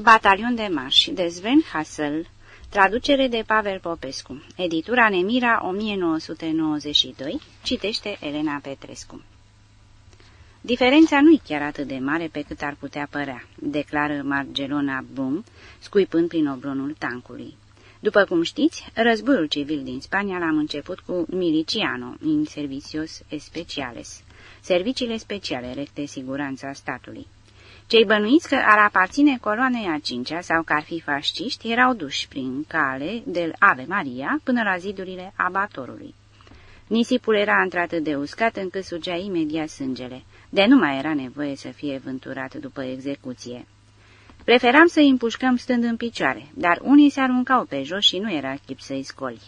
Batalion de marș de Sven Hassel. Traducere de Pavel Popescu. Editura Nemira 1992 Citește Elena Petrescu. Diferența nu-i chiar atât de mare pe cât ar putea părea, declară Margelona Bum, scuipând prin obronul tancului. După cum știți, războiul civil din Spania l-am început cu Miliciano, in servicios speciales, serviciile speciale recte siguranța statului. Cei bănuiți că ar aparține coloanei a cincea sau că ar fi fasciști erau duși prin cale de Ave Maria până la zidurile abatorului. Nisipul era într-atât de uscat încât sugea imediat sângele, de nu mai era nevoie să fie vânturat după execuție. Preferam să îi împușcăm stând în picioare, dar unii se aruncau pe jos și nu era chip să-i scoli.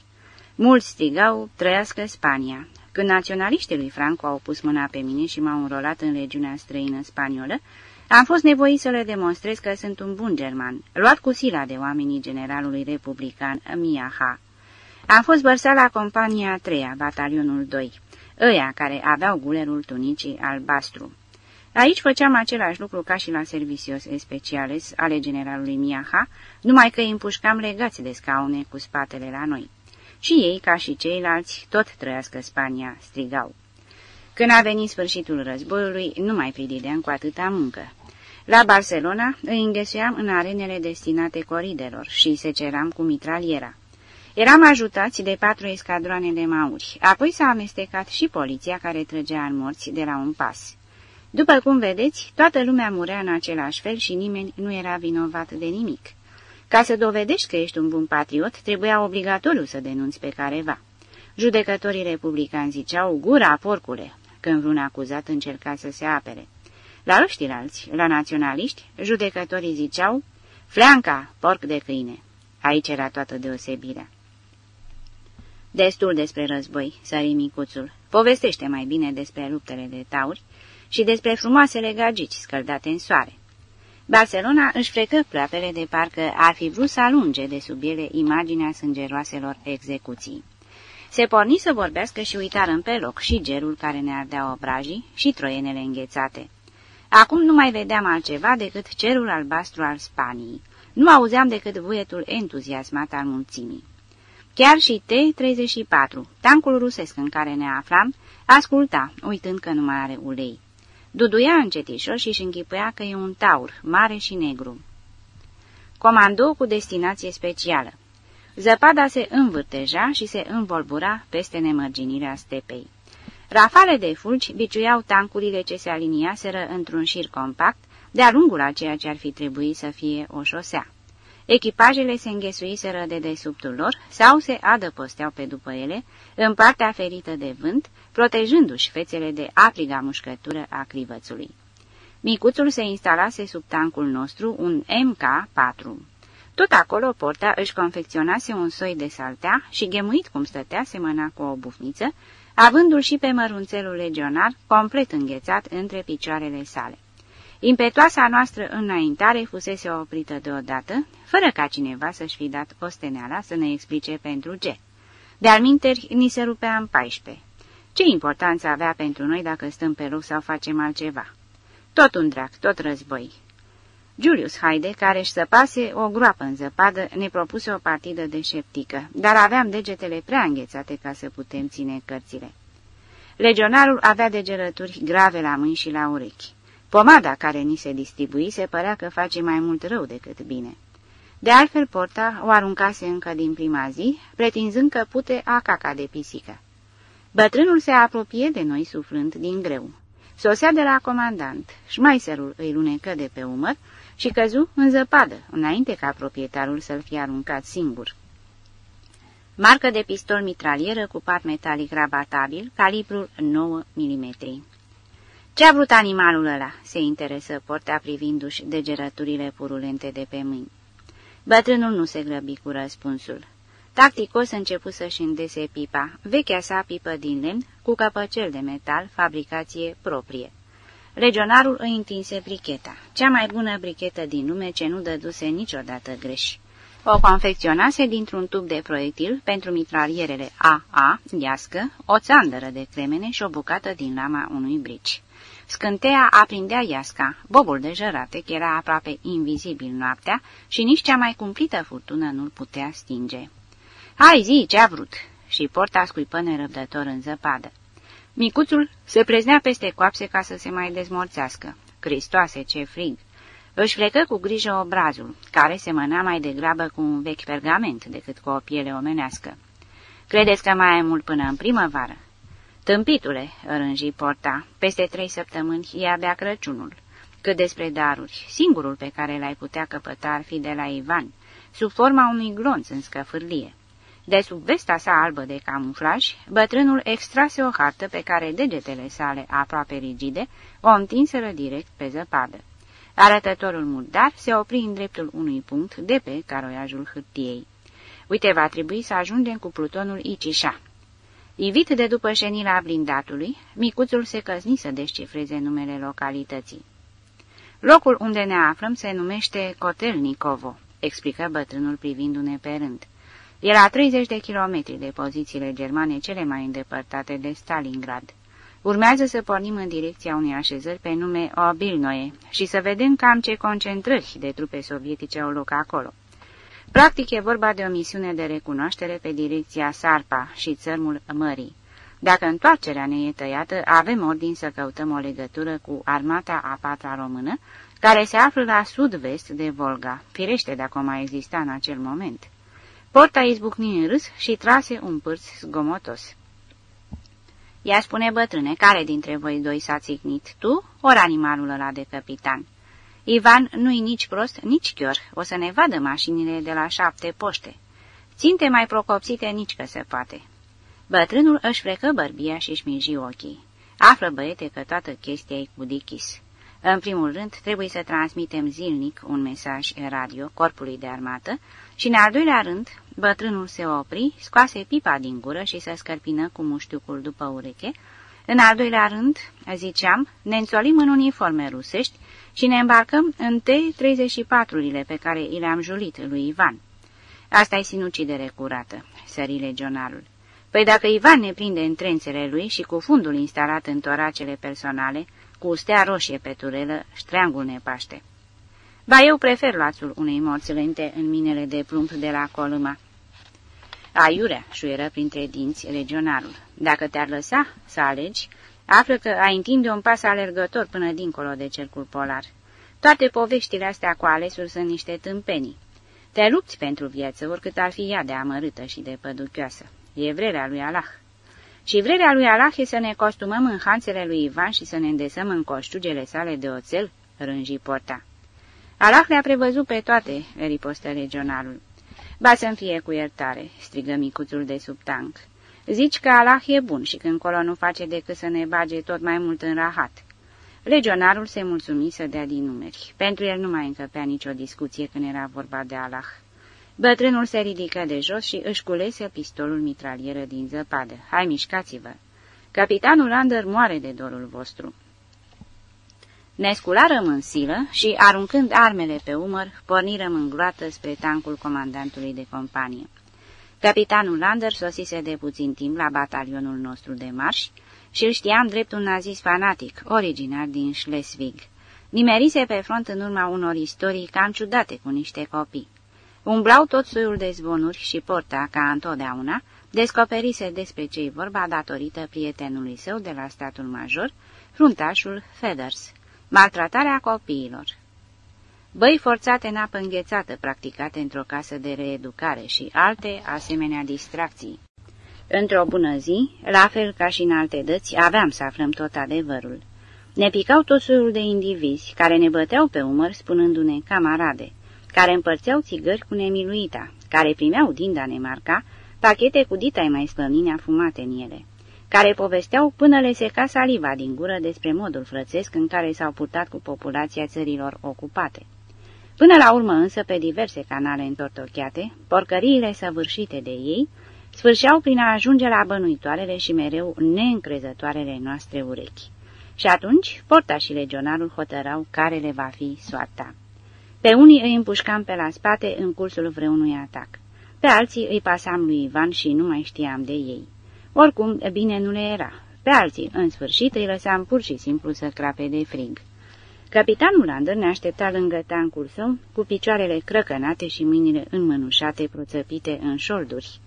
Mulți strigau, trăiască Spania. Când naționaliștii lui Franco au pus mâna pe mine și m-au înrolat în legiunea străină spaniolă, am fost nevoit să le demonstrez că sunt un bun german, luat cu sila de oamenii generalului republican Miaha. Am fost bărsat la compania a treia, batalionul 2, ăia care aveau gulerul tunicii albastru. Aici făceam același lucru ca și la servicios speciales ale generalului Miaha, numai că îi împușcam legați de scaune cu spatele la noi. Și ei, ca și ceilalți, tot trăiască Spania, strigau. Când a venit sfârșitul războiului, nu mai pridideam cu atâta muncă. La Barcelona îi înghesuiam în arenele destinate coridelor și se ceram cu mitraliera. Eram ajutați de patru escadroane de mauri, apoi s-a amestecat și poliția care trăgea în morți de la un pas. După cum vedeți, toată lumea murea în același fel și nimeni nu era vinovat de nimic. Ca să dovedești că ești un bun patriot, trebuia obligatoriu să denunți pe careva. Judecătorii republicani ziceau, gura, porcule, când vreun acuzat încerca să se apere. La ăștilalți, la naționaliști, judecătorii ziceau, fleanca, porc de câine. Aici era toată deosebirea. Destul despre război, sări micuțul. Povestește mai bine despre luptele de tauri și despre frumoasele gagici scăldate în soare. Barcelona își frecă plapele de parcă ar fi vrut să alunge de sub ele imaginea sângeroaselor execuții. Se porni să vorbească și uitară pe loc și gerul care ne ardea obrajii și troienele înghețate. Acum nu mai vedeam altceva decât cerul albastru al Spaniei. Nu auzeam decât vuietul entuziasmat al mulțimii. Chiar și T-34, tancul rusesc în care ne aflam, asculta, uitând că nu mai are ulei. Duduia încetișor și își închipuia că e un taur, mare și negru. Comando cu destinație specială. Zăpada se învârteja și se învolbura peste nemărginirea stepei. Rafale de fulgi biciuiau tancurile ce se aliniaseră într-un șir compact, de-a lungul a ceea ce ar fi trebuit să fie o șosea. Echipajele se înghesuiseră de desubtul lor sau se adăposteau pe după ele, în partea ferită de vânt, protejându-și fețele de apriga mușcătură a crivățului. Micuțul se instalase sub tancul nostru, un MK-4. Tot acolo porta își confecționase un soi de saltea și, ghemuit cum stătea, semăna cu o bufniță, avându-l și pe mărunțelul legionar complet înghețat între picioarele sale. Impetuoasa noastră înaintare fusese oprită deodată, fără ca cineva să-și fi dat osteneala să ne explice pentru ce. De-al minteri, ni se rupea în paisprezece. Ce importanță avea pentru noi dacă stăm pe loc sau facem altceva? Tot un drac, tot război. Julius Haide, care își săpase o groapă în zăpadă, ne propuse o partidă de șeptică, dar aveam degetele prea înghețate ca să putem ține cărțile. Legionarul avea degerături grave la mâini și la urechi. Pomada care ni se distribui se părea că face mai mult rău decât bine. De altfel, porta o aruncase încă din prima zi, pretinzând că pute a caca de pisică. Bătrânul se apropie de noi suflând din greu. Sosea de la comandant, șmaiserul îi lunecă de pe umăr și căzu în zăpadă, înainte ca proprietarul să-l fie aruncat singur. Marcă de pistol mitralieră cu pat metalic rabatabil, calibrul 9 mm. Ce-a vrut animalul ăla?" se interesă portea privindu-și degerăturile purulente de pe mâini. Bătrânul nu se grăbi cu răspunsul. Tacticos început să-și îndese pipa, vechea sa pipă din lemn, cu căpăcel de metal, fabricație proprie. Legionarul îi întinse bricheta, cea mai bună brichetă din lume ce nu dăduse niciodată greș. O confecționase dintr-un tub de proiectil pentru mitralierele AA, iască, o țandără de cremene și o bucată din lama unui brici. Scânteia aprindea iasca, bobul de jărate era aproape invizibil noaptea și nici cea mai cumplită furtună nu-l putea stinge. Hai zi, ce-a vrut!" și porta scuipă nerăbdător în zăpadă. Micuțul se preznea peste coapse ca să se mai dezmorțească. Cristoase, ce frig! Își frecă cu grijă obrazul, care semăna mai degrabă cu un vechi pergament decât cu o piele omenească. Credeți că mai ai mult până în primăvară?" Tâmpitule," rânji porta, peste trei săptămâni e abia Crăciunul. Cât despre daruri, singurul pe care l-ai putea căpăta ar fi de la Ivan, sub forma unui glonț în scăfârlie. De sub vesta sa albă de camuflaj, bătrânul extrase o hartă pe care degetele sale, aproape rigide, o întinseră direct pe zăpadă. Arătătorul murdar se opri în dreptul unui punct de pe caroiajul hârtiei. Uite, va trebui să ajungem cu plutonul Icișa. Ivit de după șenila blindatului, micuțul se căzni să descifreze numele localității. Locul unde ne aflăm se numește Cotelnicovo, explică bătrânul privindu-ne pe rând. E la 30 de kilometri de pozițiile germane cele mai îndepărtate de Stalingrad. Urmează să pornim în direcția unei așezări pe nume Obilnoe și să vedem cam ce concentrări de trupe sovietice au loc acolo. Practic e vorba de o misiune de recunoaștere pe direcția Sarpa și țărmul Mării. Dacă întoarcerea ne e tăiată, avem ordin să căutăm o legătură cu armata a patra română, care se află la sud-vest de Volga, firește dacă o mai exista în acel moment. Porta izbucni în râs și trase un pârț zgomotos. Ea spune bătrâne, care dintre voi doi s-a țicnit, tu ori animalul ăla de capitan? Ivan nu-i nici prost, nici chior, o să ne vadă mașinile de la șapte poște. Ținte mai procopsite nici că se poate. Bătrânul își frecă bărbia și își miji ochii. Află băiete că toată chestia e cu dichis. În primul rând, trebuie să transmitem zilnic un mesaj radio corpului de armată și, în al doilea rând, bătrânul se opri, scoase pipa din gură și se scărpină cu muștiucul după ureche. În al doilea rând, ziceam, ne înțolim în uniforme rusești și ne îmbarcăm în T-34-urile pe care i le-am julit lui Ivan. asta e sinucidere curată, sări legionarul. Păi dacă Ivan ne prinde în trențele lui și cu fundul instalat în toracele personale, cu stea roșie pe turelă, ștreangul ne paște. Ba eu prefer lațul unei morți lente în minele de plumb de la colâma. Aiurea, șuieră printre dinți regionalul. Dacă te-ar lăsa să alegi, află că ai întinde un pas alergător până dincolo de cercul polar. Toate poveștile astea cu alesul sunt niște tâmpenii. Te lupți pentru viață, oricât ar fi ea de amărâtă și de păduchioasă. E vrerea lui Allah. Și vrerea lui Allah e să ne costumăm în hanțele lui Ivan și să ne îndesăm în coșciugele sale de oțel, rânji porta. Allah le-a prevăzut pe toate, ripostă regionalul. Ba să-mi fie cu iertare, strigă micuțul de sub tank. Zici că Allah e bun și că încolo nu face decât să ne bage tot mai mult în rahat. Legionarul se mulțumi să dea din numeri. Pentru el nu mai încăpea nicio discuție când era vorba de Allah. Bătrânul se ridică de jos și își culese pistolul mitralieră din zăpadă. Hai, mișcați-vă! Capitanul Lander moare de dorul vostru. Ne scularăm în silă și, aruncând armele pe umăr, pornirăm în groată spre tancul comandantului de companie. Capitanul Lander sosise de puțin timp la batalionul nostru de marș și îl știam drept un nazist fanatic, originar din Schleswig. Nimerise pe front în urma unor istorii cam ciudate cu niște copii. Umblau tot soiul de zvonuri și porta, ca întotdeauna, descoperise despre ce vorba datorită prietenului său de la statul major, fruntașul Feathers maltratarea copiilor. Băi forțate în apă înghețată practicate într-o casă de reeducare și alte asemenea distracții. Într-o bună zi, la fel ca și în alte dăți, aveam să aflăm tot adevărul. Ne picau tot soiul de indivizi care ne băteau pe umăr spunându-ne camarade, care împărțeau țigări cu nemiluita, care primeau din Danemarca pachete cu ditai mai slănine afumate în ele care povesteau până le seca saliva din gură despre modul frățesc în care s-au purtat cu populația țărilor ocupate. Până la urmă însă, pe diverse canale întortocheate, porcăriile săvârșite de ei sfârșeau prin a ajunge la bănuitoarele și mereu neîncrezătoarele noastre urechi. Și atunci, porta și legionarul hotărau care le va fi soarta. Pe unii îi împușcam pe la spate în cursul vreunui atac. Pe alții îi pasam lui Ivan și nu mai știam de ei. Oricum, bine nu le era. pe alții, în sfârșit, îi lăsam pur și simplu să crape de frig. Capitanul Lander ne aștepta lângă tancul său, cu picioarele crăcănate și mâinile înmănușate, proțăpite în șolduri.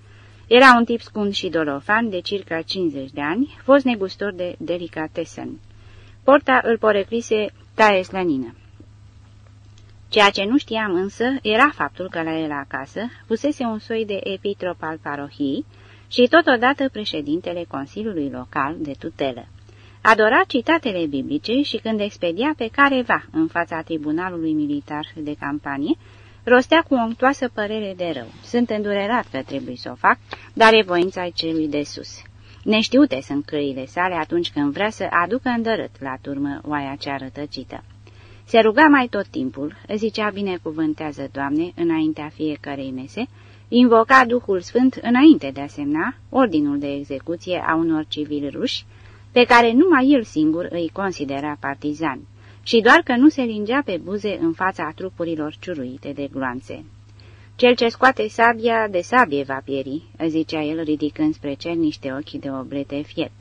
Era un tip scund și dolofan de circa 50 de ani, fost negustor de delicatesen. Porta îl poreclise taie slănină. Ceea ce nu știam însă era faptul că la el acasă pusese un soi de epitrop al parohiei și totodată președintele Consiliului Local de tutelă. Adora citatele biblice și când expedia pe careva în fața tribunalului militar de campanie, rostea cu o unctoasă părere de rău. Sunt îndurerat că trebuie să o fac, dar e voința celui de sus. Neștiute sunt căile sale atunci când vrea să aducă îndărât la turmă oaia cea rătăcită. Se ruga mai tot timpul, zicea binecuvântează, Doamne, înaintea fiecarei mese, invoca Duhul Sfânt înainte de a semna ordinul de execuție a unor civili ruși, pe care numai el singur îi considera partizani, și doar că nu se lingea pe buze în fața trupurilor ciuruite de gloanțe. Cel ce scoate sabia de sabie va pieri, zicea el ridicând spre cer niște ochi de oblete fiet.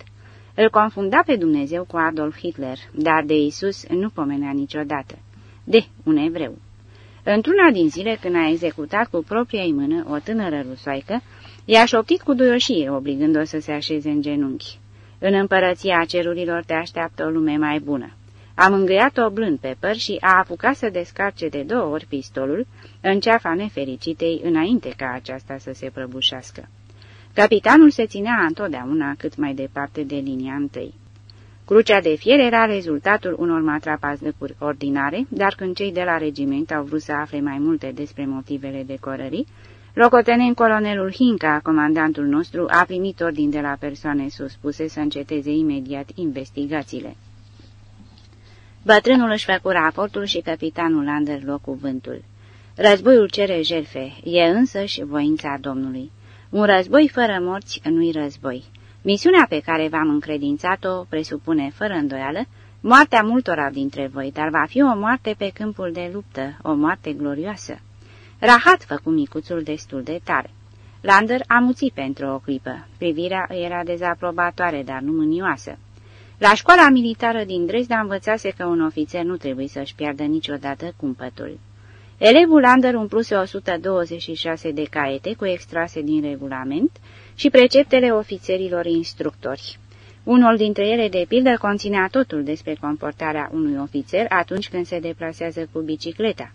Îl confunda pe Dumnezeu cu Adolf Hitler, dar de Isus nu pomenea niciodată. De, un evreu. Într-una din zile, când a executat cu propria mână o tânără rusoaică, i-a șoptit cu duioșie, obligând-o să se așeze în genunchi. În împărăția cerurilor te așteaptă o lume mai bună. A mângâiat-o blând pe păr și a apucat să descarce de două ori pistolul în ceafa nefericitei înainte ca aceasta să se prăbușească. Capitanul se ținea întotdeauna cât mai departe de linia întâi. Crucea de fier era rezultatul unor matrapazlăcuri ordinare, dar când cei de la regiment au vrut să afle mai multe despre motivele decorării, locotenent colonelul Hinca, comandantul nostru, a primit ordin de la persoane suspuse să înceteze imediat investigațiile. Bătrânul își făcu raportul și capitanul Lander luă cuvântul. Războiul cere jerfe, e însă și voința Domnului. Un război fără morți nu-i război. Misiunea pe care v-am încredințat-o presupune, fără îndoială, moartea multora dintre voi, dar va fi o moarte pe câmpul de luptă, o moarte glorioasă. Rahat făcu micuțul destul de tare. Lander amuți pentru o clipă. Privirea era dezaprobatoare, dar nu mânioasă. La școala militară din Dresda învățase că un ofițer nu trebuie să-și piardă niciodată cumpătul. Elevul Lander umpluse 126 de caiete cu extrase din regulament și preceptele ofițerilor instructori. Unul dintre ele, de pildă, conținea totul despre comportarea unui ofițer atunci când se deplasează cu bicicleta.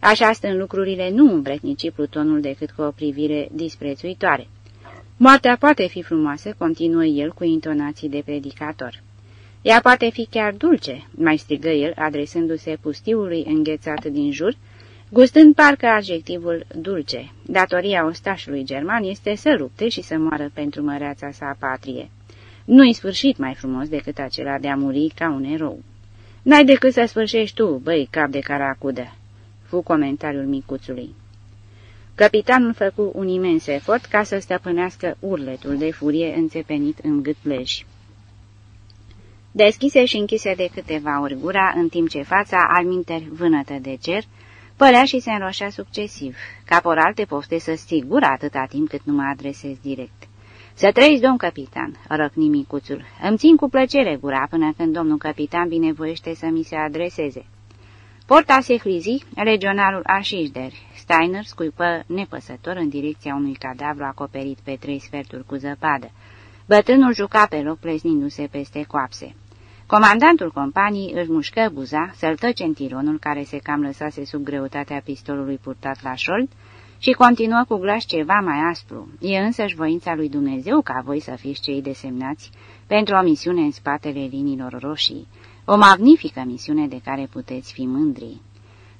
Așa stând lucrurile, nu îmbretnici plutonul decât cu o privire disprețuitoare. Moartea poate fi frumoasă, continuă el cu intonații de predicator. Ea poate fi chiar dulce, mai strigă el, adresându-se pustiului înghețat din jur, gustând parcă adjectivul dulce. Datoria ostașului german este să lupte și să moară pentru măreața sa patrie. Nu-i sfârșit mai frumos decât acela de a muri ca un erou. N-ai decât să sfârșești tu, băi, cap de caracudă, fu comentariul micuțului. Capitanul făcu un imens efort ca să stăpânească urletul de furie înțepenit în gâtleji. Deschise și închise de câteva ori gura, în timp ce fața, alminteri vânătă de cer, pălea și se înroșea succesiv. Caporal te pofte să stii gura atâta timp cât nu mă adresez direct. Să trăiți, domn capitan, răcni micuțul. Îmi țin cu plăcere gura până când domnul capitan binevoiește să mi se adreseze. Porta se hlizi, regionalul Așișder. Steiner scuipă nepăsător în direcția unui cadavru acoperit pe trei sferturi cu zăpadă. Bătrânul juca pe loc pleznindu-se peste coapse. Comandantul companiei își mușcă buza, săltă centironul care se cam lăsase sub greutatea pistolului purtat la șold și continuă cu glas ceva mai aspru. E însăși voința lui Dumnezeu ca voi să fiți cei desemnați pentru o misiune în spatele liniilor roșii, o magnifică misiune de care puteți fi mândri.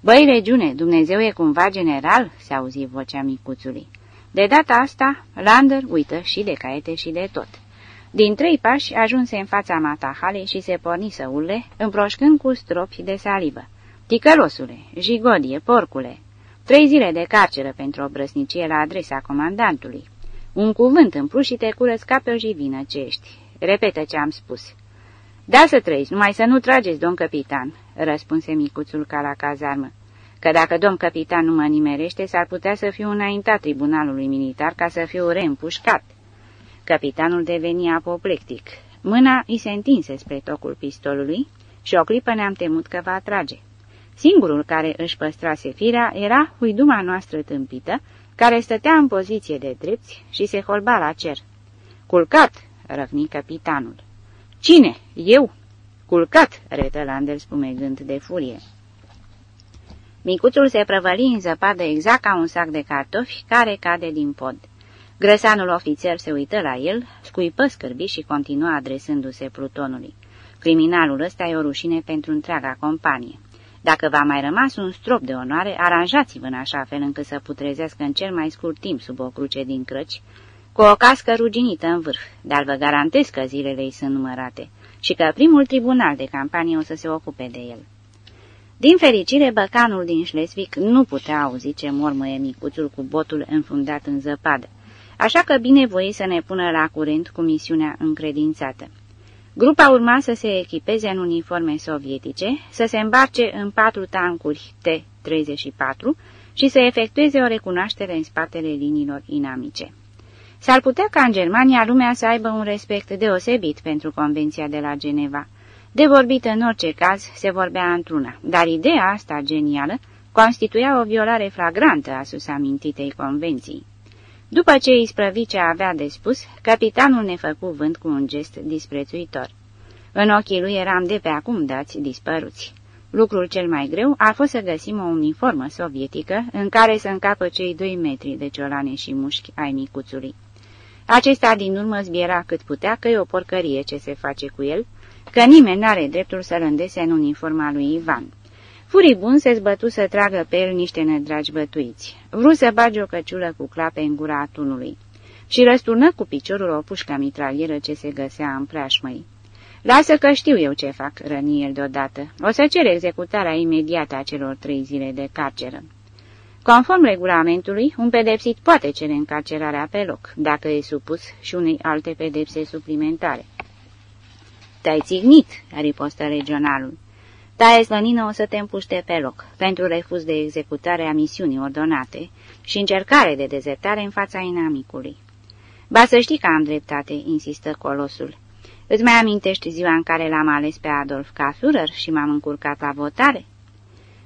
Băi, regiune, Dumnezeu e cumva general?" se auzi vocea micuțului. De data asta, Lander uită și de caiete și de tot. Din trei pași ajunse în fața matahalei și se porni să urle, împroșcând cu stropi de salivă. Ticălosule, jigodie, porcule, trei zile de carceră pentru o brăsnicie la adresa comandantului. Un cuvânt în plus și te curăț ca pe o jivină ce ești. Repetă ce am spus. Da să trăiți, numai să nu trageți, domn capitan, răspunse micuțul ca la cazarmă că dacă domn capitan nu mă nimerește, s-ar putea să fiu înaintat tribunalului militar ca să fiu reîmpușcat. Capitanul deveni apoplectic. Mâna îi se întinse spre tocul pistolului și o clipă ne-am temut că va trage. Singurul care își păstrase firea era huiduma noastră tâmpită, care stătea în poziție de drepți și se holba la cer. Culcat!" răvni capitanul. Cine? Eu?" Culcat!" retă Lander spumegând de furie. Micuțul se prăvăli în zăpadă exact ca un sac de cartofi care cade din pod. Grăsanul ofițer se uită la el, scuipă scârbi și continua adresându-se Plutonului. Criminalul ăsta e o rușine pentru întreaga companie. Dacă va mai rămas un strop de onoare, aranjați-vă în așa fel încât să putrezească în cel mai scurt timp sub o cruce din crăci, cu o cască ruginită în vârf, dar vă garantez că zilele ei sunt numărate și că primul tribunal de campanie o să se ocupe de el. Din fericire, băcanul din Schleswig nu putea auzi ce mormăie micuțul cu botul înfundat în zăpadă, așa că binevoie să ne pună la curent cu misiunea încredințată. Grupa urma să se echipeze în uniforme sovietice, să se îmbarce în patru tancuri T-34 și să efectueze o recunoaștere în spatele liniilor inamice. S-ar putea ca în Germania lumea să aibă un respect deosebit pentru Convenția de la Geneva. De vorbit în orice caz se vorbea într-una, dar ideea asta genială constituia o violare flagrantă a susamintitei convenții. După ce îi sprăvi ce avea de spus, capitanul ne făcu vânt cu un gest disprețuitor. În ochii lui eram de pe acum dați dispăruți. Lucrul cel mai greu a fost să găsim o uniformă sovietică în care să încapă cei doi metri de ciolane și mușchi ai micuțului. Acesta din urmă zbiera cât putea că e o porcărie ce se face cu el, că nimeni n-are dreptul să-l îndese în uniforma lui Ivan. Furibun se zbătu să tragă pe el niște nedragi bătuiți. Vru să bage o căciulă cu clape în gura atunului și răsturnă cu piciorul o pușcă mitralieră ce se găsea în preașmăi. Lasă că știu eu ce fac, răni el deodată. O să cer executarea imediată a celor trei zile de carceră. Conform regulamentului, un pedepsit poate cere încarcerarea pe loc, dacă e supus și unei alte pedepse suplimentare. Te-ai țignit, ripostă regionalul. Taie slănină o să te împuște pe loc, pentru refuz de executare a misiunii ordonate și încercare de dezertare în fața inamicului. Ba să știi că am dreptate, insistă colosul. Îți mai amintești ziua în care l-am ales pe Adolf ca Führer și m-am încurcat la votare?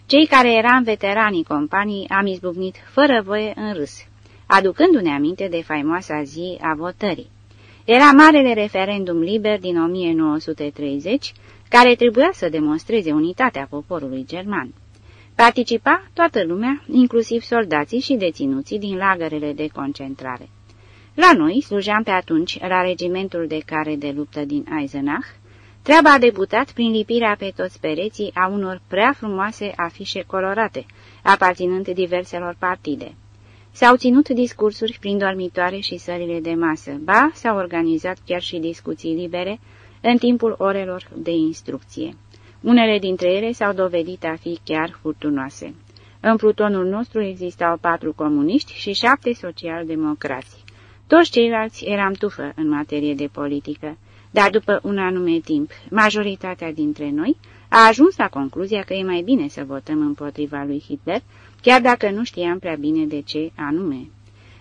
Cei care eram veteranii companii am izbucnit fără voie în râs, aducându-ne aminte de faimoasa zi a votării. Era marele referendum liber din 1930, care trebuia să demonstreze unitatea poporului german. Participa toată lumea, inclusiv soldații și deținuții din lagărele de concentrare. La noi slujeam pe atunci la regimentul de care de luptă din Eisenach, Treaba a debutat prin lipirea pe toți pereții a unor prea frumoase afișe colorate, aparținând diverselor partide. S-au ținut discursuri prin dormitoare și sările de masă, ba s-au organizat chiar și discuții libere în timpul orelor de instrucție. Unele dintre ele s-au dovedit a fi chiar furtunoase. În plutonul nostru existau patru comuniști și șapte social-democrați. Toți ceilalți eram tufă în materie de politică dar după un anume timp, majoritatea dintre noi a ajuns la concluzia că e mai bine să votăm împotriva lui Hitler, chiar dacă nu știam prea bine de ce anume.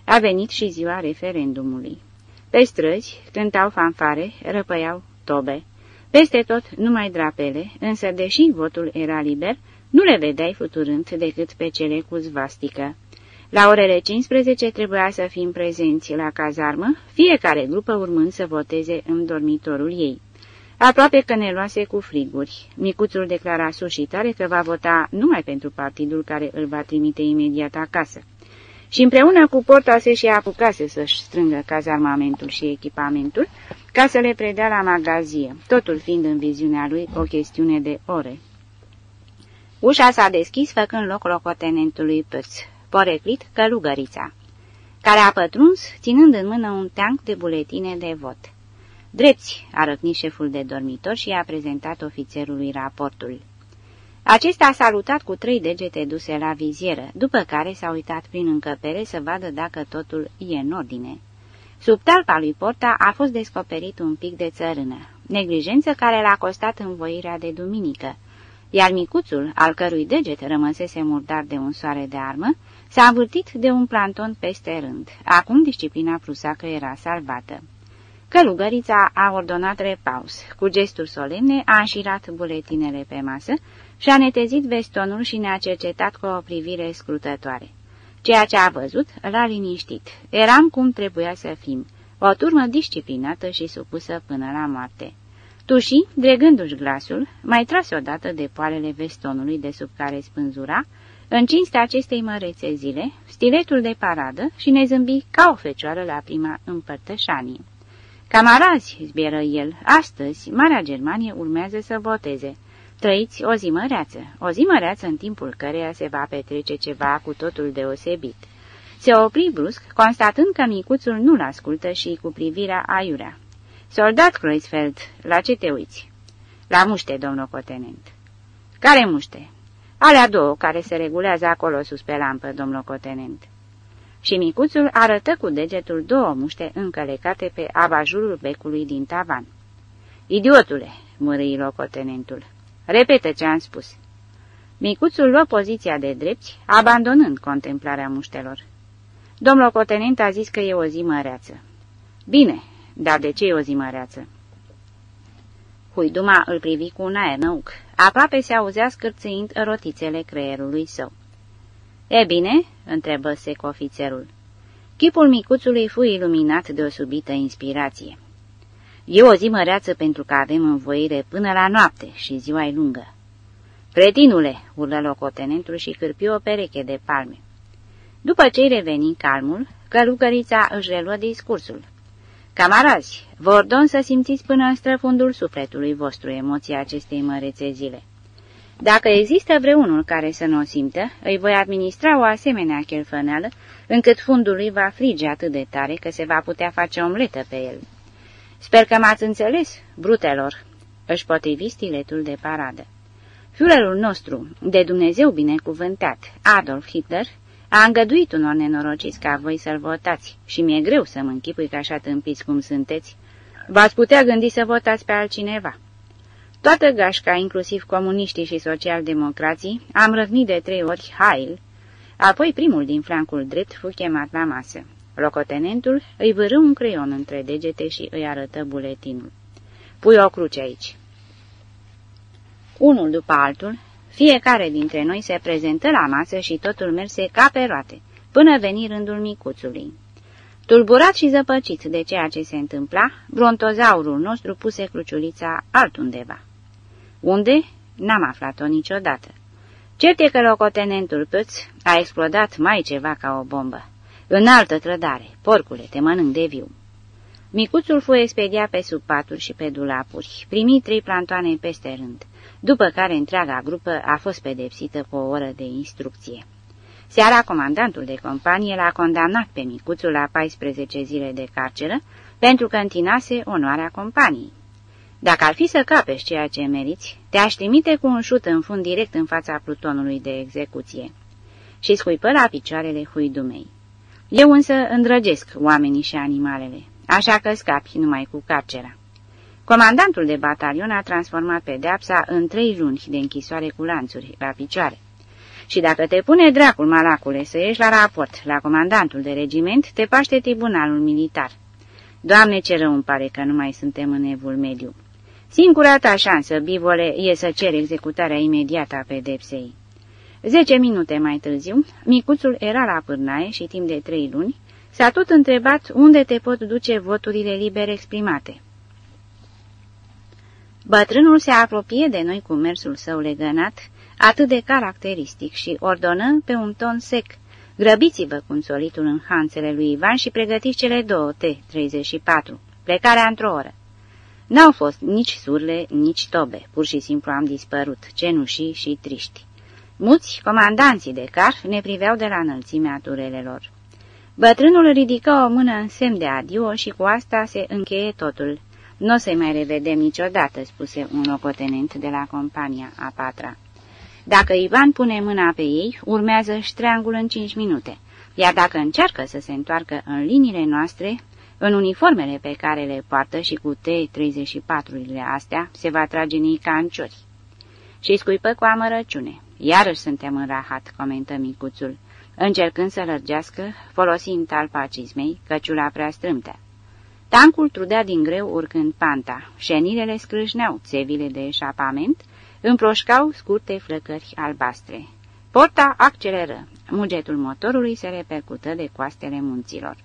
A venit și ziua referendumului. Pe străzi cântau fanfare, răpăiau tobe. Peste tot numai drapele, însă deși votul era liber, nu le vedeai fluturând decât pe cele cu zvastică. La orele 15 trebuia să fim prezenți la cazarmă, fiecare grupă urmând să voteze în dormitorul ei. Aproape că ne luase cu friguri. Micuțul declara sus și tare că va vota numai pentru partidul care îl va trimite imediat acasă. Și împreună cu porta se și apucase să-și strângă cazarmamentul și echipamentul ca să le predea la magazie, totul fiind în viziunea lui o chestiune de ore. Ușa s-a deschis făcând loc locotenentului Pâț poreclit călugărița, care a pătruns, ținând în mână un teanc de buletine de vot. Drepți, a răcnit șeful de dormitor și a prezentat ofițerului raportul. Acesta a salutat cu trei degete duse la vizieră, după care s-a uitat prin încăpere să vadă dacă totul e în ordine. Sub talpa lui Porta a fost descoperit un pic de țărână, neglijență care l-a costat învoirea de duminică, iar micuțul, al cărui deget rămăsese murdar de un soare de armă, S-a învârtit de un planton peste rând. Acum disciplina prusacă era salvată. Călugărița a ordonat repaus. Cu gesturi solemne a înșirat buletinele pe masă și-a netezit vestonul și ne-a cercetat cu o privire scrutătoare. Ceea ce a văzut l-a liniștit. Eram cum trebuia să fim, o turmă disciplinată și supusă până la moarte. Tuși, dregându-și glasul, mai trase odată de poalele vestonului de sub care spânzura, în cinstea acestei mărețe zile, stiletul de paradă și ne zâmbi ca o fecioară la prima împărtășanie. Camarazi, zbieră el, astăzi Marea Germanie urmează să voteze. Trăiți o zi măreață, o zi măreață în timpul căreia se va petrece ceva cu totul deosebit. Se opri brusc, constatând că micuțul nu-l ascultă și cu privirea aiurea. Soldat Kreuzfeld, la ce te uiți? La muște, domnul cotenent. Care muște? Alea două care se regulează acolo sus pe lampă, domnul cotenent. Și micuțul arătă cu degetul două muște încălecate pe abajurul becului din tavan. Idiotule, mărâi locotenentul, repetă ce am spus. Micuțul luă poziția de drept, abandonând contemplarea muștelor. Domnul locotenent a zis că e o zi măreață. Bine, dar de ce e o zi măreață? Huiduma îl privi cu un aer năuc. Aproape se auzea scârțâind rotițele creierului său. E bine?" întrebă sec ofițerul. Chipul micuțului fu iluminat de o subită inspirație. E o zi măreață pentru că avem învoire până la noapte și ziua e lungă." Cretinule!" urlă locotenentul și cârpi o pereche de palme. După ce-i reveni calmul, călugărița își reluă discursul. Camarazi, vă ordon să simțiți până în străfundul sufletului vostru emoția acestei mărețe zile. Dacă există vreunul care să nu o simtă, îi voi administra o asemenea chelfăneală, încât fundul lui va frige atât de tare că se va putea face omletă pe el. Sper că m-ați înțeles, brutelor, își potrivi stiletul de paradă. Führerul nostru, de Dumnezeu binecuvântat, Adolf Hitler, a îngăduit unor nenorociți ca voi să-l votați și mi-e greu să mă închipui ca așa tâmpiți cum sunteți. V-ați putea gândi să votați pe altcineva. Toată gașca, inclusiv comuniștii și socialdemocrații, am răvnit de trei ori Hail, apoi primul din flancul drept fu chemat la masă. Locotenentul îi vârâ un creion între degete și îi arătă buletinul. Pui o cruce aici. Unul după altul, fiecare dintre noi se prezentă la masă și totul merse ca pe roate, până veni rândul micuțului. Tulburat și zăpăcit de ceea ce se întâmpla, brontozaurul nostru puse cruciulița altundeva. Unde? N-am aflat-o niciodată. Cert e că locotenentul Păț a explodat mai ceva ca o bombă. În altă trădare, porcule, te mănânc de viu. Micuțul fu expediat pe sub paturi și pe dulapuri, primi trei plantoane peste rând, după care întreaga grupă a fost pedepsită cu o oră de instrucție. Seara, comandantul de companie l-a condamnat pe micuțul la 14 zile de carceră pentru că întinase onoarea companiei. Dacă ar fi să capești ceea ce meriți, te-aș trimite cu un șut în fund direct în fața plutonului de execuție. Și scuipă la picioarele huidumei. Eu însă îndrăgesc oamenii și animalele, așa că scapi numai cu carcera. Comandantul de batalion a transformat pedeapsa în trei luni de închisoare cu lanțuri la picioare. Și dacă te pune dracul malacule să ieși la raport la comandantul de regiment, te paște tribunalul militar. Doamne, ce rău îmi pare că nu mai suntem în evul mediu. Singura ta șansă, bivole, e să cer executarea imediată a pedepsei. Zece minute mai târziu, micuțul era la pârnaie și timp de trei luni s-a tot întrebat unde te pot duce voturile liber exprimate. Bătrânul se apropie de noi cu mersul său legănat, atât de caracteristic și ordonă pe un ton sec, grăbiți-vă cu solitul în hanțele lui Ivan și pregătiți cele două T-34, plecarea într-o oră. N-au fost nici surle, nici tobe, pur și simplu am dispărut, cenușii și triști. Muți, comandanții de car, ne priveau de la înălțimea turelelor. Bătrânul ridică o mână în semn de adio și cu asta se încheie totul. Nu o să-i mai revedem niciodată, spuse un locotenent de la compania a patra. Dacă Ivan pune mâna pe ei, urmează ștreangul în cinci minute, iar dacă încearcă să se întoarcă în liniile noastre, în uniformele pe care le poartă și cu T-34-urile astea, se va trage ca în ciori. Și scuipă cu amărăciune. Iarăși suntem în rahat, comentă micuțul, încercând să lărgească, folosind talpa cizmei, căciula prea strâmtă. Tancul trudea din greu urcând panta, șenilele scrâșneau țevile de eșapament, împroșcau scurte flăcări albastre. Porta acceleră, mugetul motorului se repercută de coastele munților.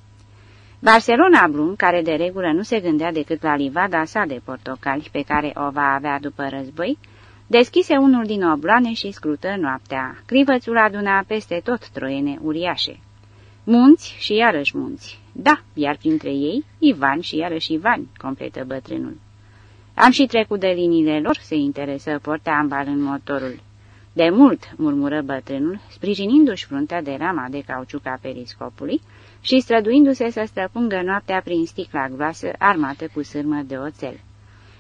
Barcelona Blum, care de regulă nu se gândea decât la livada sa de portocali pe care o va avea după război, deschise unul din obloane și scrută noaptea. Crivățul aduna peste tot troiene uriașe. Munți și iarăși munți. Da, iar printre ei, Ivan și iarăși Ivan, completă bătrânul. Am și trecut de liniile lor, se interesă porta în motorul. De mult, murmură bătrânul, sprijinindu-și fruntea de rama de cauciuc a periscopului și străduindu-se să străpungă noaptea prin sticla groasă armată cu sârmă de oțel.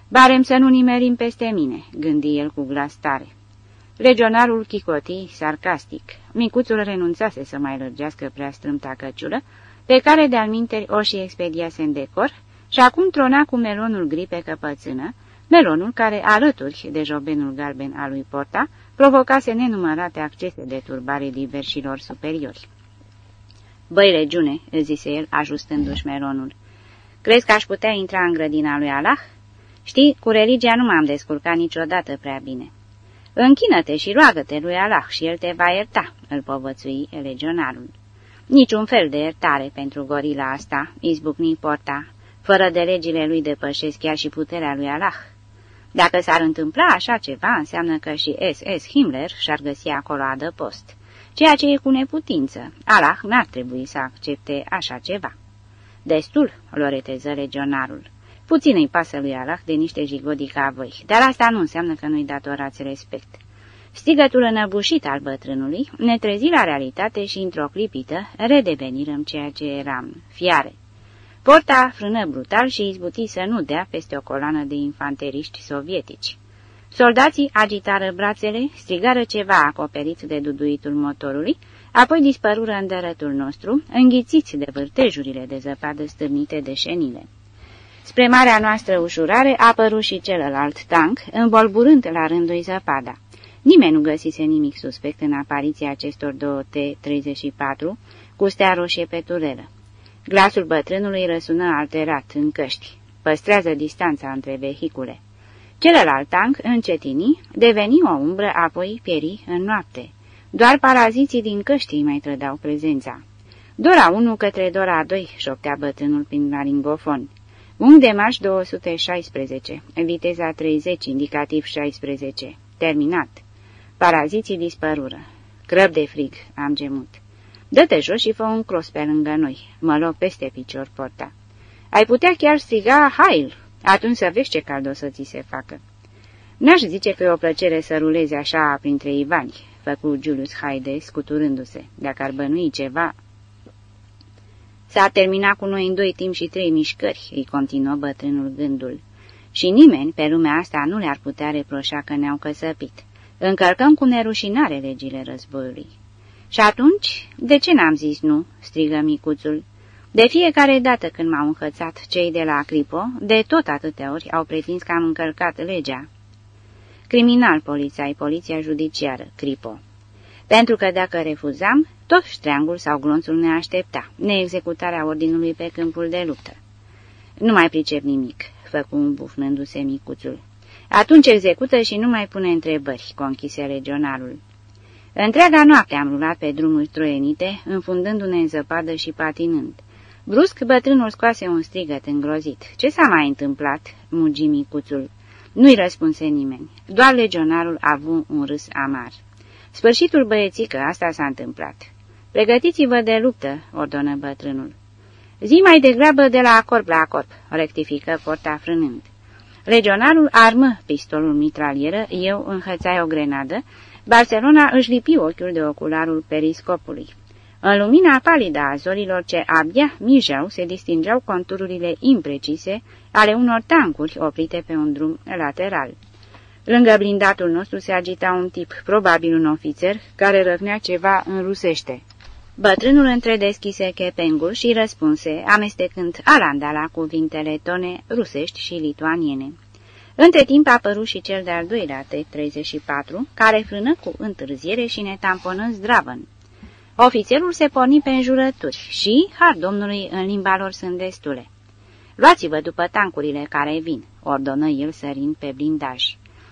Barem să nu nimerim peste mine, gândi el cu glas tare. Legionarul chicotii, sarcastic. Micuțul renunțase să mai lărgească prea strâmta căciulă, pe care de-al o și expediase în decor, și acum trona cu melonul gri pe căpățână, melonul care, alături de jobenul galben al lui Porta, provocase nenumărate accese de turbare diversilor superiori. Băi, regiune," zise el, ajustându-și melonul, crezi că aș putea intra în grădina lui Allah? Știi, cu religia nu m-am descurcat niciodată prea bine." Închină-te și roagă-te lui Allah și el te va ierta," îl povățui legionarul. Niciun fel de iertare pentru gorila asta, izbucni porta, fără de legile lui depășesc chiar și puterea lui Allah. Dacă s-ar întâmpla așa ceva, înseamnă că și SS Himmler și-ar găsi acolo adăpost, ceea ce e cu neputință. Allah n-ar trebui să accepte așa ceva. Destul, loreteză legionarul. Puțin îi pasă lui Allah de niște jigodii ca voi, dar asta nu înseamnă că nu-i datorați respect. Stigătul înăbușit al bătrânului ne trezi la realitate și, într-o clipită, redevenirăm ceea ce eram, fiare. Porta frână brutal și izbuti să nu dea peste o coloană de infanteriști sovietici. Soldații agitară brațele, strigară ceva acoperit de duduitul motorului, apoi dispărură în dărătul nostru, înghițiți de vârtejurile de zăpadă stârnite de șenile. Spre marea noastră ușurare a apărut și celălalt tank, învolburând la rândul zăpada. Nimeni nu găsise nimic suspect în apariția acestor două T-34 cu stea roșie pe turelă. Glasul bătrânului răsună alterat în căști. Păstrează distanța între vehicule. Celălalt tank încetini, deveni o umbră, apoi pieri în noapte. Doar paraziții din căștii mai trădau prezența. Dora 1 către Dora 2, șoptea bătrânul prin laringofon. Un de marș 216, viteza 30, indicativ 16. Terminat. Paraziții dispărură. Crăb de frig, am gemut. Dă-te jos și fă un cros pe lângă noi. Mă loc peste picior porta. Ai putea chiar striga Hail, atunci să vezi ce cald o să ți se facă. N-aș zice că e o plăcere să rulezi așa printre ivani, făcu Julius Haide, scuturându-se. Dacă ar bănui ceva, S-a terminat cu noi în doi timp și trei mișcări, îi continuă bătrânul gândul. Și nimeni pe lumea asta nu le-ar putea reproșa că ne-au căsăpit. Încălcăm cu nerușinare legile războiului. Și atunci, de ce n-am zis nu?" strigă micuțul. De fiecare dată când m-au înhățat cei de la Cripo, de tot atâtea ori au pretins că am încălcat legea. Criminal polițai, poliția judiciară, Cripo. Pentru că dacă refuzam, tot ștreangul sau glonțul ne aștepta, neexecutarea ordinului pe câmpul de luptă. Nu mai pricep nimic, făcu bufnându-se micuțul. Atunci execută și nu mai pune întrebări, conchise legionarul. Întreaga noapte am rulat pe drumuri troienite, înfundându-ne în zăpadă și patinând. Brusc, bătrânul scoase un strigăt îngrozit. Ce s-a mai întâmplat?" mugi micuțul. Nu-i răspunse nimeni. Doar legionarul a avut un râs amar. Sfârșitul băiețică, asta s-a întâmplat. Pregătiți-vă de luptă, ordonă bătrânul. Zi mai degrabă de la corp la corp, rectifică porta frânând. Legionarul armă pistolul mitralieră, eu înhățai o grenadă, Barcelona își lipi ochiul de ocularul periscopului. În lumina palidă a zorilor ce abia mijau se distingeau contururile imprecise ale unor tancuri oprite pe un drum lateral. Lângă blindatul nostru se agita un tip, probabil un ofițer, care răvnea ceva în rusește. Bătrânul întredeschise chepengul și răspunse, amestecând alanda la cuvintele tone rusești și lituaniene. Între timp a apărut și cel de-al doilea T-34, care frână cu întârziere și ne tamponă zdravăn. Ofițerul se porni pe înjurături și, har domnului, în limba lor sunt destule. Luați-vă după tancurile care vin, ordonă el sărind pe blindaj.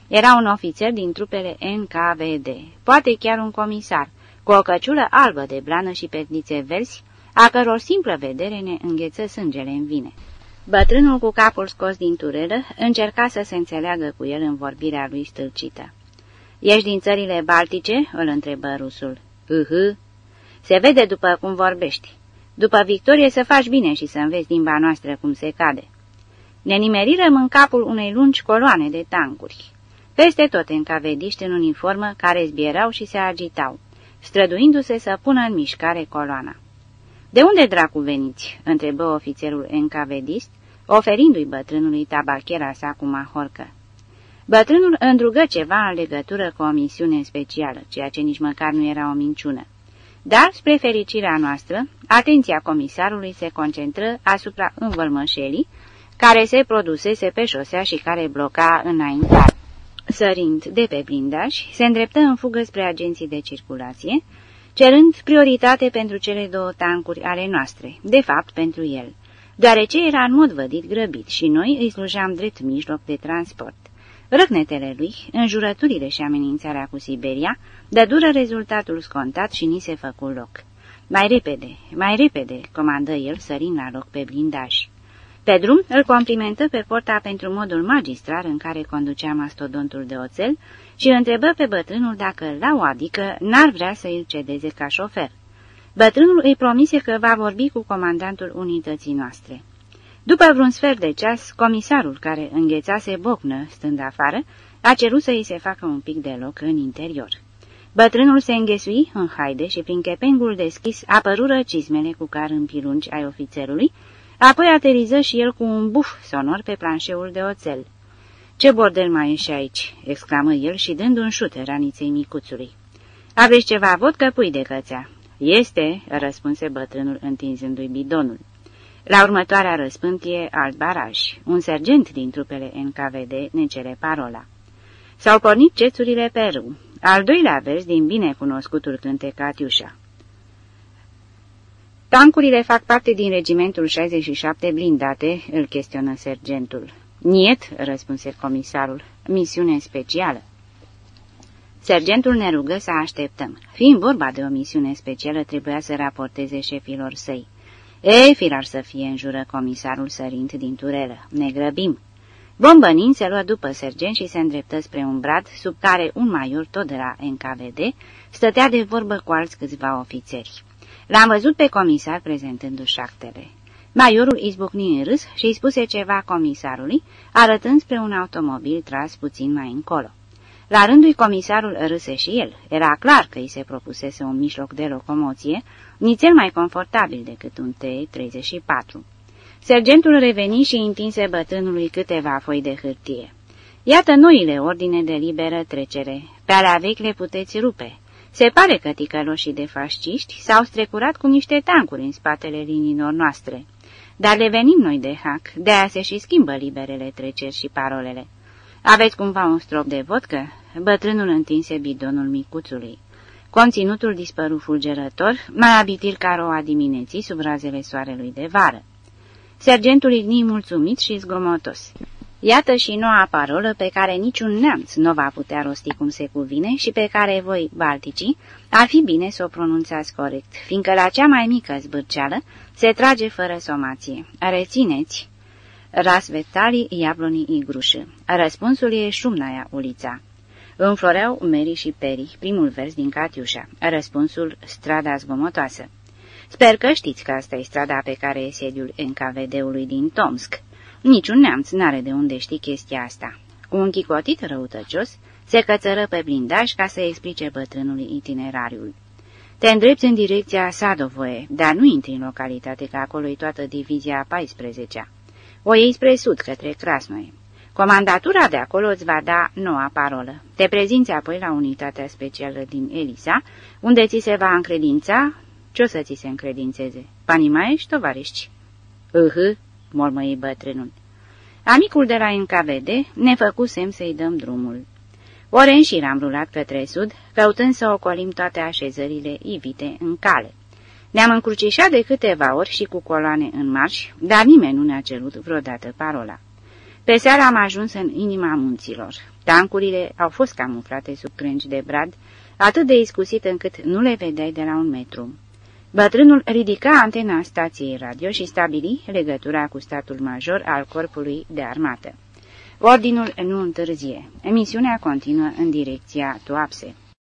Era un ofițer din trupele NKVD, poate chiar un comisar, cu o căciulă albă de blană și petnițe verzi, a căror simplă vedere ne îngheță sângele în vine. Bătrânul cu capul scos din turelă încerca să se înțeleagă cu el în vorbirea lui stâlcită. Ești din țările baltice?" îl întrebă rusul. Uhu. Se vede după cum vorbești. După victorie să faci bine și să înveți limba noastră cum se cade." Ne nimerirăm în capul unei lungi coloane de tancuri. Peste tot încavediști în uniformă care zbierau și se agitau, străduindu-se să pună în mișcare coloana. De unde dracu veniți?" întrebă ofițerul encavedist, oferindu-i bătrânului tabachera sa cu mahorcă. Bătrânul îndrugă ceva în legătură cu o misiune specială, ceea ce nici măcar nu era o minciună. Dar, spre fericirea noastră, atenția comisarului se concentră asupra învălmășelii, care se produsese pe șosea și care bloca înaintare. Sărind de pe blindaj, se îndreptă în fugă spre agenții de circulație, cerând prioritate pentru cele două tancuri ale noastre, de fapt pentru el, deoarece era în mod vădit grăbit și noi îi slujeam drept mijloc de transport. Răcnetele lui, înjurăturile și amenințarea cu Siberia, dădură rezultatul scontat și ni se făcu loc. Mai repede, mai repede, comandă el sărind la loc pe blindaj. Pe drum îl complimentă pe porta pentru modul magistrar în care conducea mastodontul de oțel și întrebă pe bătrânul dacă la o adică n-ar vrea să îl cedeze ca șofer. Bătrânul îi promise că va vorbi cu comandantul unității noastre. După vreun sfert de ceas, comisarul care înghețase bocnă stând afară, a cerut să îi se facă un pic de loc în interior. Bătrânul se înghesui în haide și prin chepengul deschis apărură cizmele cu care împilungi ai ofițerului, apoi ateriză și el cu un buf sonor pe planșeul de oțel. Ce bordel mai e și aici?" exclamă el și dând un șut raniței micuțului. Aveți ceva vodcă, pui de cățea?" Este," răspunse bătrânul întinzându-i bidonul. La următoarea răspântie, alt baraj. Un sergent din trupele NKVD ne cere parola. S-au pornit cețurile pe râu. Al doilea vers din bine cunoscutul cânte Catiușa. Tancurile fac parte din regimentul 67 blindate, îl chestionă sergentul. Niet, răspunse comisarul, misiune specială. Sergentul ne rugă să așteptăm. Fiind vorba de o misiune specială, trebuia să raporteze șefilor săi. Ei, firar să fie, în jură comisarul sărind din turelă. Ne grăbim. Bombănin se luă după sergent și se îndreptă spre un brad, sub care un maior, tot de la NKVD, stătea de vorbă cu alți câțiva ofițeri. L-am văzut pe comisar prezentându-și șactele. Maiorul izbucni în râs și îi spuse ceva comisarului, arătând spre un automobil tras puțin mai încolo. La rândul comisarul râse și el. Era clar că îi se propusese un mijloc de locomoție, nițel mai confortabil decât un T-34. Sergentul reveni și întinse bătrânului câteva foi de hârtie. Iată noile ordine de liberă trecere. Pe alea vechi le puteți rupe. Se pare că ticăloșii de fasciști s-au strecurat cu niște tancuri în spatele liniilor noastre. Dar le venim noi de hac, de a se și schimbă liberele treceri și parolele. Aveți cumva un strop de vodcă?" Bătrânul întinse bidonul micuțului. Conținutul dispăru fulgerător, mai abitir ca roa dimineții sub razele soarelui de vară. Sergentul igni mulțumit și zgomotos. Iată și noua parolă pe care niciun neamț nu va putea rosti cum se cuvine și pe care voi, balticii, ar fi bine să o pronunțați corect, fiindcă la cea mai mică zbârceală se trage fără somație. Rețineți! Rasvetali iablonii igrușă. Răspunsul e șumnaia ulița. Înfloreau Meri și Peri, primul vers din Catiușa. Răspunsul strada zgomotoasă. Sper că știți că asta e strada pe care e sediul NKVD-ului din Tomsk. Niciun neamț n-are de unde ști chestia asta. Cu un chicotit răutăcios, se cățără pe blindaj ca să explice bătrânului itinerariul. Te îndrepți în direcția Sadovoe, dar nu intri în localitate, că acolo e toată divizia 14-a. O iei spre sud, către Krasnoie. Comandatura de acolo îți va da noua parolă. Te prezinți apoi la unitatea specială din Elisa, unde ți se va încredința... Ce o să ți se încredințeze? Panimaești, tovariști? Îhă, mormăi bătrânul. Amicul de la NKVD ne făcu semn să-i dăm drumul. Ore înșir am rulat către sud, căutând să ocolim toate așezările ivite în cale. Ne-am încrucișat de câteva ori și cu coloane în marș, dar nimeni nu ne-a cerut vreodată parola. Pe seară am ajuns în inima munților. Tancurile au fost camuflate sub crângi de brad, atât de iscusit încât nu le vedeai de la un metru. Bătrânul ridica antena stației radio și stabili legătura cu statul major al corpului de armată. Ordinul nu întârzie. Emisiunea continuă în direcția Toapse.